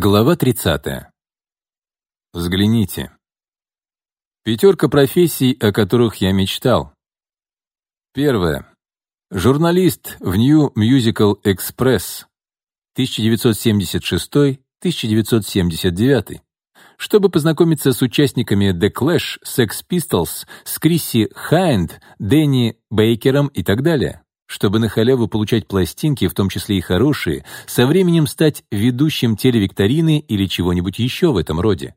Глава 30. Взгляните. Пятерка профессий, о которых я мечтал. Первое. Журналист в New Musical Express 1976-1979. Чтобы познакомиться с участниками The Clash, Sex Pistols, с Крисси Хайнд, Дэнни Бейкером и так далее. Чтобы на халяву получать пластинки, в том числе и хорошие, со временем стать ведущим телевикторины или чего-нибудь еще в этом роде.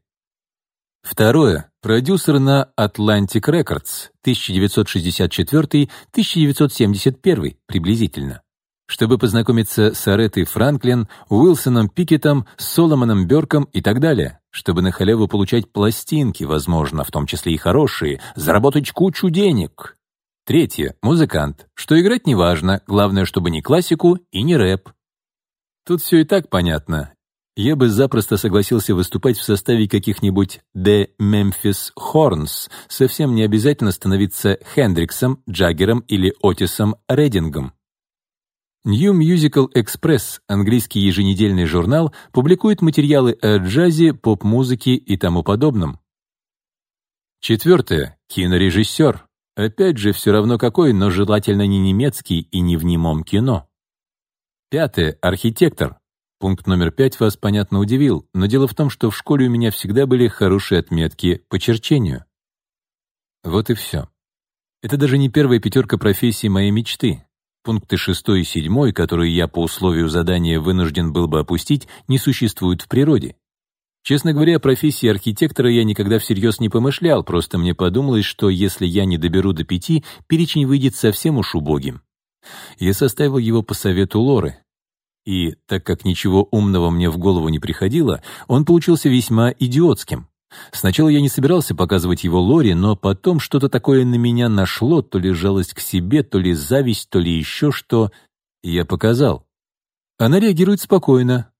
Второе. Продюсер на Atlantic Records 1964-1971 приблизительно. Чтобы познакомиться с Аретой Франклин, Уилсоном Пикетом, Соломоном Бёрком и так далее. Чтобы на халяву получать пластинки, возможно, в том числе и хорошие, заработать кучу денег. Третье — музыкант, что играть не важно, главное, чтобы не классику и не рэп. Тут все и так понятно. Я бы запросто согласился выступать в составе каких-нибудь The Memphis Horns, совсем не обязательно становиться Хендриксом, Джаггером или Отисом Редингом. New Musical Express, английский еженедельный журнал, публикует материалы о джазе, поп-музыке и тому подобном. Четвертое. Кинорежиссер. Опять же, все равно какой, но желательно не немецкий и не в немом кино. Пятое. Архитектор. Пункт номер пять вас, понятно, удивил, но дело в том, что в школе у меня всегда были хорошие отметки по черчению. Вот и все. Это даже не первая пятерка профессий моей мечты. Пункты шестой и седьмой, которые я по условию задания вынужден был бы опустить, не существуют в природе. Честно говоря, о профессии архитектора я никогда всерьез не помышлял, просто мне подумалось, что если я не доберу до пяти, перечень выйдет совсем уж убогим. Я составил его по совету Лоры. И, так как ничего умного мне в голову не приходило, он получился весьма идиотским. Сначала я не собирался показывать его Лоре, но потом что-то такое на меня нашло, то ли жалость к себе, то ли зависть, то ли еще что. Я показал. Она реагирует спокойно,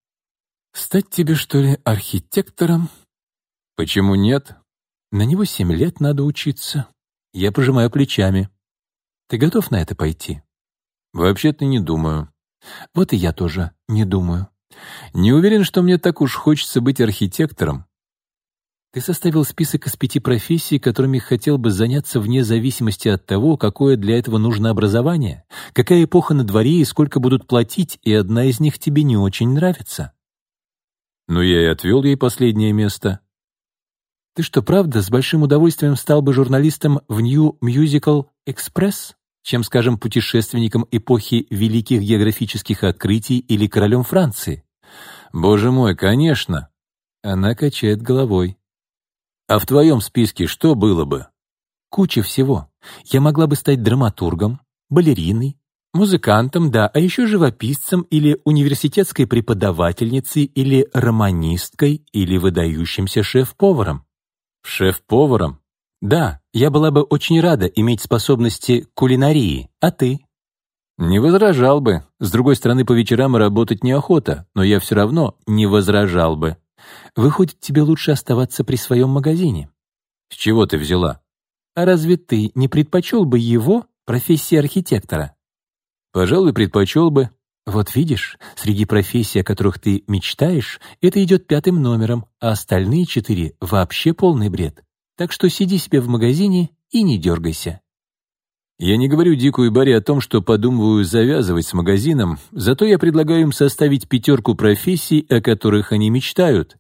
Стать тебе, что ли, архитектором? Почему нет? На него семь лет надо учиться. Я пожимаю плечами. Ты готов на это пойти? Вообще-то не думаю. Вот и я тоже не думаю. Не уверен, что мне так уж хочется быть архитектором. Ты составил список из пяти профессий, которыми хотел бы заняться вне зависимости от того, какое для этого нужно образование, какая эпоха на дворе и сколько будут платить, и одна из них тебе не очень нравится но я и отвел ей последнее место. «Ты что, правда, с большим удовольствием стал бы журналистом в New Musical Express, чем, скажем, путешественником эпохи великих географических открытий или королем Франции?» «Боже мой, конечно!» Она качает головой. «А в твоем списке что было бы?» «Куча всего. Я могла бы стать драматургом, балериной, музыкантом, да, а еще живописцем или университетской преподавательницей или романисткой или выдающимся шеф-поваром. Шеф-поваром? Да, я была бы очень рада иметь способности кулинарии, а ты? Не возражал бы. С другой стороны, по вечерам работать неохота, но я все равно не возражал бы. Выходит, тебе лучше оставаться при своем магазине. С чего ты взяла? А разве ты не предпочел бы его профессии архитектора? Пожалуй, предпочел бы. Вот видишь, среди профессий, о которых ты мечтаешь, это идет пятым номером, а остальные четыре — вообще полный бред. Так что сиди себе в магазине и не дергайся. Я не говорю Дику и Барри о том, что подумываю завязывать с магазином, зато я предлагаю им составить пятерку профессий, о которых они мечтают.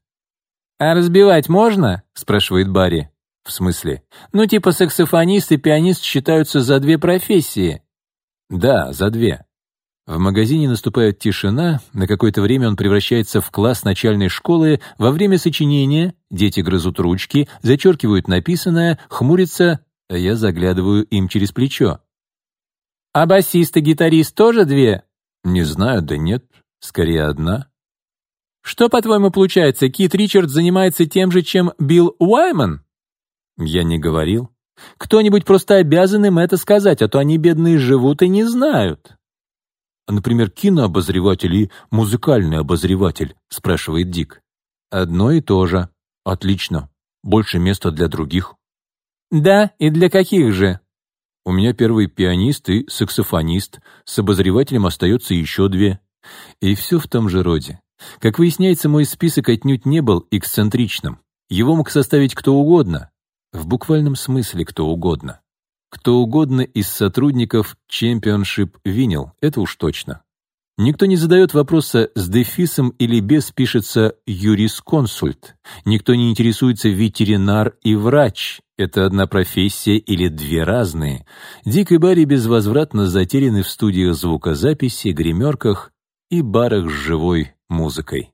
«А разбивать можно?» — спрашивает Барри. «В смысле?» «Ну, типа саксофонист и пианист считаются за две профессии». Да, за две. В магазине наступает тишина, на какое-то время он превращается в класс начальной школы, во время сочинения дети грызут ручки, зачеркивают написанное, хмурятся, а я заглядываю им через плечо. «А басист и гитарист тоже две?» «Не знаю, да нет, скорее одна». «Что, по-твоему, получается, Кит Ричард занимается тем же, чем Билл Уайман?» «Я не говорил». Кто-нибудь просто обязан им это сказать, а то они, бедные, живут и не знают». А, «Например, кинообозреватель и музыкальный обозреватель?» — спрашивает Дик. «Одно и то же. Отлично. Больше места для других». «Да, и для каких же?» «У меня первый пианист и саксофонист. С обозревателем остается еще две». И все в том же роде. Как выясняется, мой список отнюдь не был эксцентричным. Его мог составить кто угодно. В буквальном смысле кто угодно. Кто угодно из сотрудников Championship винил, это уж точно. Никто не задает вопроса, с дефисом или без пишется юрисконсульт. Никто не интересуется ветеринар и врач. Это одна профессия или две разные. Дик и Барри безвозвратно затеряны в студиях звукозаписи, гримерках и барах с живой музыкой.